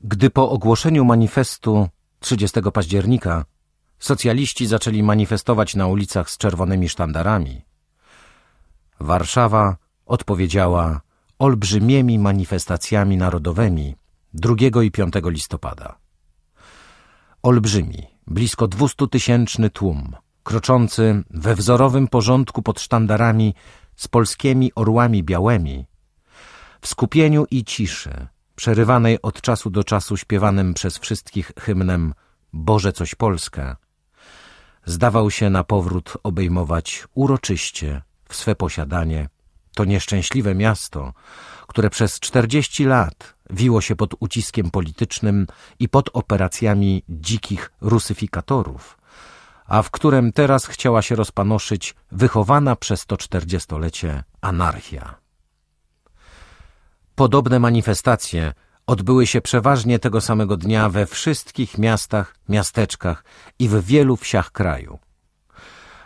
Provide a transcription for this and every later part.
Gdy po ogłoszeniu manifestu 30 października socjaliści zaczęli manifestować na ulicach z czerwonymi sztandarami, Warszawa odpowiedziała olbrzymimi manifestacjami narodowymi 2 i 5 listopada. Olbrzymi, blisko dwustutysięczny tłum, kroczący we wzorowym porządku pod sztandarami z polskimi orłami białymi, w skupieniu i ciszy, przerywanej od czasu do czasu śpiewanym przez wszystkich hymnem Boże coś Polska, zdawał się na powrót obejmować uroczyście w swe posiadanie to nieszczęśliwe miasto, które przez czterdzieści lat wiło się pod uciskiem politycznym i pod operacjami dzikich rusyfikatorów, a w którym teraz chciała się rozpanoszyć wychowana przez to czterdziestolecie anarchia. Podobne manifestacje odbyły się przeważnie tego samego dnia we wszystkich miastach, miasteczkach i w wielu wsiach kraju.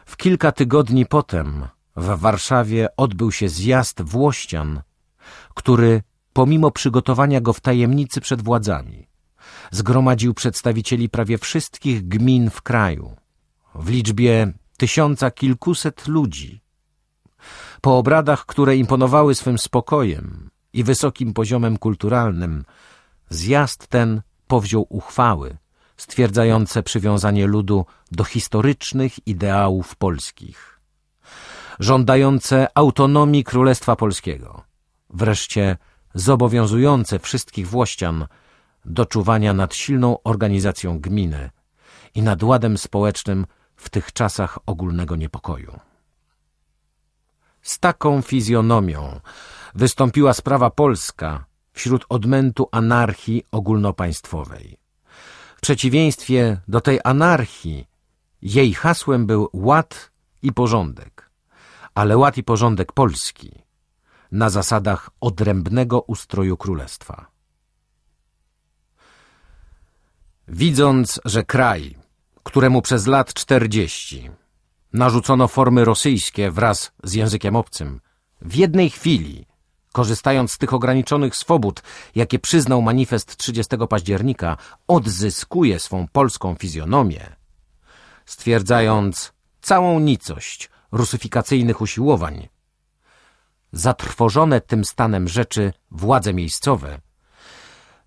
W kilka tygodni potem w Warszawie odbył się zjazd Włościan, który, pomimo przygotowania go w tajemnicy przed władzami, zgromadził przedstawicieli prawie wszystkich gmin w kraju, w liczbie tysiąca kilkuset ludzi. Po obradach, które imponowały swym spokojem i wysokim poziomem kulturalnym, zjazd ten powziął uchwały stwierdzające przywiązanie ludu do historycznych ideałów polskich, żądające autonomii Królestwa Polskiego, wreszcie zobowiązujące wszystkich Włościan do czuwania nad silną organizacją gminy i nad ładem społecznym w tych czasach ogólnego niepokoju. Z taką fizjonomią wystąpiła sprawa polska wśród odmętu anarchii ogólnopaństwowej. W przeciwieństwie do tej anarchii jej hasłem był ład i porządek, ale ład i porządek polski, na zasadach odrębnego ustroju królestwa. Widząc, że kraj, któremu przez lat czterdzieści narzucono formy rosyjskie wraz z językiem obcym, w jednej chwili, korzystając z tych ograniczonych swobód, jakie przyznał manifest 30 października, odzyskuje swą polską fizjonomię, stwierdzając całą nicość rusyfikacyjnych usiłowań, zatrwożone tym stanem rzeczy władze miejscowe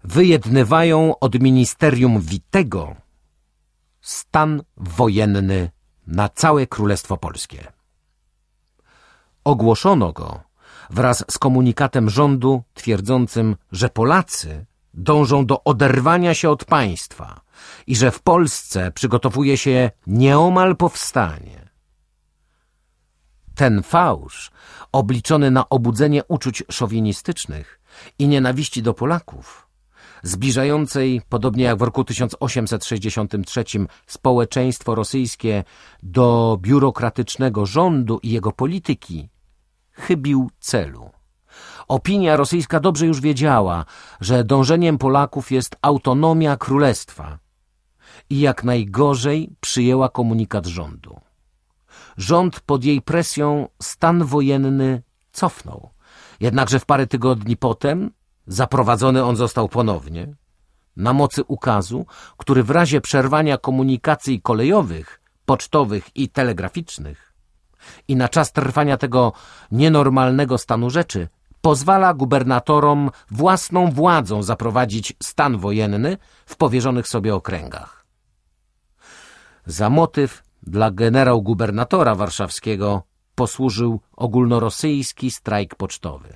wyjednywają od ministerium Witego stan wojenny na całe Królestwo Polskie. Ogłoszono go wraz z komunikatem rządu twierdzącym, że Polacy dążą do oderwania się od państwa i że w Polsce przygotowuje się nieomal powstanie. Ten fałsz, obliczony na obudzenie uczuć szowinistycznych i nienawiści do Polaków – zbliżającej, podobnie jak w roku 1863, społeczeństwo rosyjskie do biurokratycznego rządu i jego polityki, chybił celu. Opinia rosyjska dobrze już wiedziała, że dążeniem Polaków jest autonomia królestwa i jak najgorzej przyjęła komunikat rządu. Rząd pod jej presją stan wojenny cofnął. Jednakże w parę tygodni potem Zaprowadzony on został ponownie na mocy ukazu, który w razie przerwania komunikacji kolejowych, pocztowych i telegraficznych i na czas trwania tego nienormalnego stanu rzeczy pozwala gubernatorom własną władzą zaprowadzić stan wojenny w powierzonych sobie okręgach. Za motyw dla generał gubernatora warszawskiego posłużył ogólnorosyjski strajk pocztowy.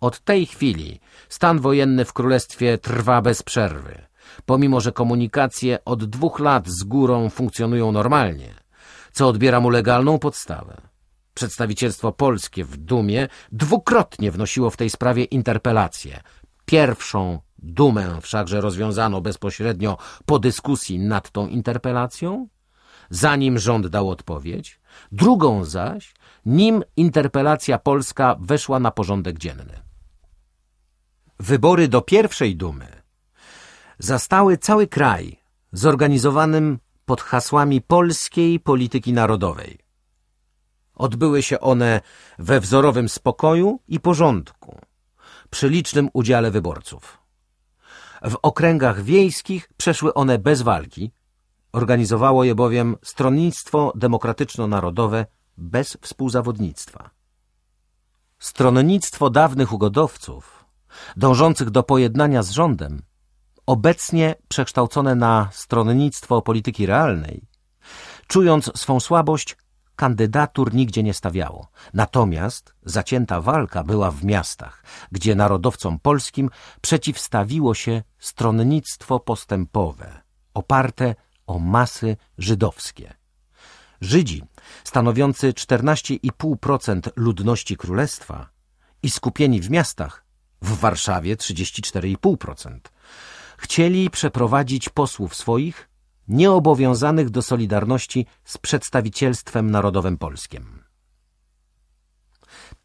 Od tej chwili stan wojenny w królestwie trwa bez przerwy, pomimo że komunikacje od dwóch lat z górą funkcjonują normalnie, co odbiera mu legalną podstawę. Przedstawicielstwo polskie w Dumie dwukrotnie wnosiło w tej sprawie interpelację. Pierwszą Dumę wszakże rozwiązano bezpośrednio po dyskusji nad tą interpelacją, zanim rząd dał odpowiedź, drugą zaś, nim interpelacja polska weszła na porządek dzienny. Wybory do pierwszej dumy zastały cały kraj zorganizowanym pod hasłami polskiej polityki narodowej. Odbyły się one we wzorowym spokoju i porządku, przy licznym udziale wyborców. W okręgach wiejskich przeszły one bez walki. Organizowało je bowiem Stronnictwo Demokratyczno-Narodowe bez współzawodnictwa. Stronnictwo dawnych ugodowców, dążących do pojednania z rządem, obecnie przekształcone na stronnictwo polityki realnej, czując swą słabość, kandydatur nigdzie nie stawiało. Natomiast zacięta walka była w miastach, gdzie narodowcom polskim przeciwstawiło się stronnictwo postępowe, oparte o masy żydowskie. Żydzi, stanowiący 14,5% ludności królestwa i skupieni w miastach, w Warszawie 34,5%, chcieli przeprowadzić posłów swoich nieobowiązanych do solidarności z przedstawicielstwem narodowym polskim.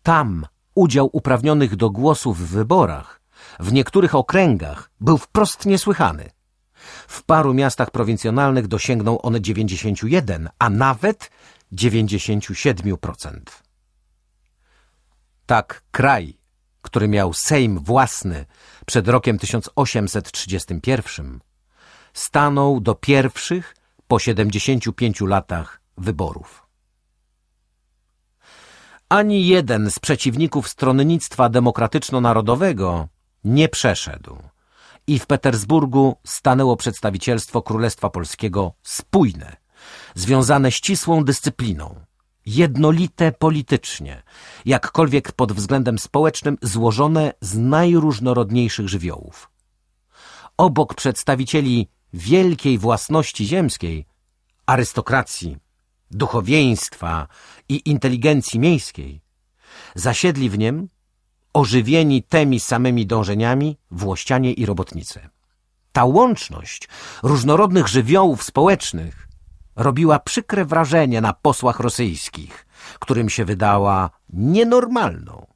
Tam udział uprawnionych do głosu w wyborach w niektórych okręgach był wprost niesłychany. W paru miastach prowincjonalnych dosięgnął on 91, a nawet 97%. Tak kraj, który miał Sejm własny przed rokiem 1831, stanął do pierwszych po 75 latach wyborów. Ani jeden z przeciwników stronnictwa demokratyczno-narodowego nie przeszedł i w Petersburgu stanęło przedstawicielstwo Królestwa Polskiego spójne, związane ścisłą dyscypliną, jednolite politycznie, jakkolwiek pod względem społecznym złożone z najróżnorodniejszych żywiołów. Obok przedstawicieli wielkiej własności ziemskiej, arystokracji, duchowieństwa i inteligencji miejskiej, zasiedli w niem, ożywieni tymi samymi dążeniami, włościanie i robotnicy. Ta łączność różnorodnych żywiołów społecznych robiła przykre wrażenie na posłach rosyjskich, którym się wydała nienormalną.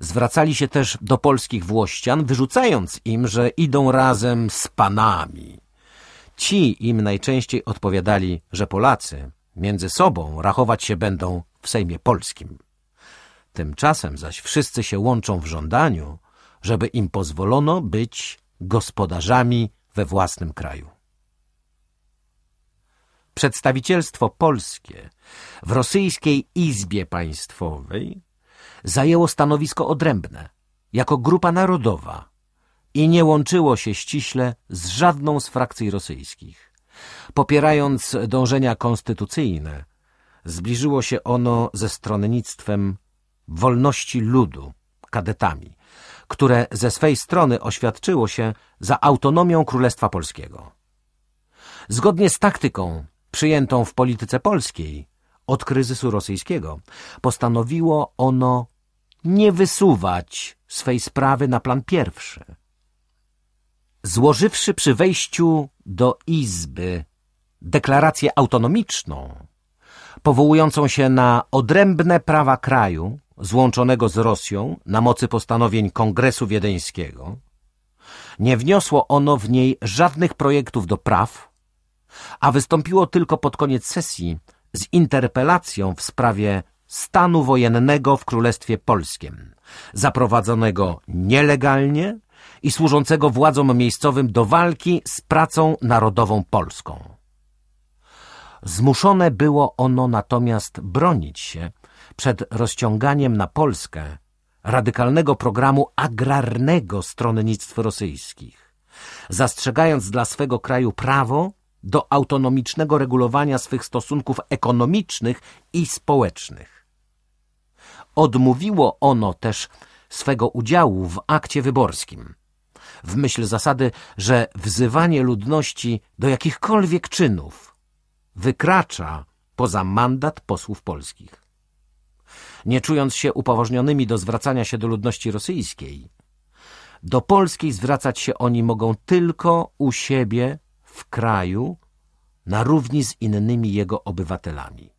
Zwracali się też do polskich włościan, wyrzucając im, że idą razem z panami. Ci im najczęściej odpowiadali, że Polacy między sobą rachować się będą w Sejmie Polskim. Tymczasem zaś wszyscy się łączą w żądaniu, żeby im pozwolono być gospodarzami we własnym kraju. Przedstawicielstwo polskie w rosyjskiej Izbie Państwowej zajęło stanowisko odrębne, jako grupa narodowa i nie łączyło się ściśle z żadną z frakcji rosyjskich. Popierając dążenia konstytucyjne, zbliżyło się ono ze stronnictwem wolności ludu, kadetami, które ze swej strony oświadczyło się za autonomią Królestwa Polskiego. Zgodnie z taktyką przyjętą w polityce polskiej od kryzysu rosyjskiego, postanowiło ono nie wysuwać swej sprawy na plan pierwszy. Złożywszy przy wejściu do Izby deklarację autonomiczną, powołującą się na odrębne prawa kraju złączonego z Rosją na mocy postanowień Kongresu Wiedeńskiego, nie wniosło ono w niej żadnych projektów do praw, a wystąpiło tylko pod koniec sesji z interpelacją w sprawie stanu wojennego w Królestwie Polskim, zaprowadzonego nielegalnie i służącego władzom miejscowym do walki z pracą narodową polską. Zmuszone było ono natomiast bronić się przed rozciąganiem na Polskę radykalnego programu agrarnego stronnictw rosyjskich, zastrzegając dla swego kraju prawo do autonomicznego regulowania swych stosunków ekonomicznych i społecznych. Odmówiło ono też swego udziału w akcie wyborskim, w myśl zasady, że wzywanie ludności do jakichkolwiek czynów wykracza poza mandat posłów polskich. Nie czując się upoważnionymi do zwracania się do ludności rosyjskiej, do Polskiej zwracać się oni mogą tylko u siebie w kraju na równi z innymi jego obywatelami.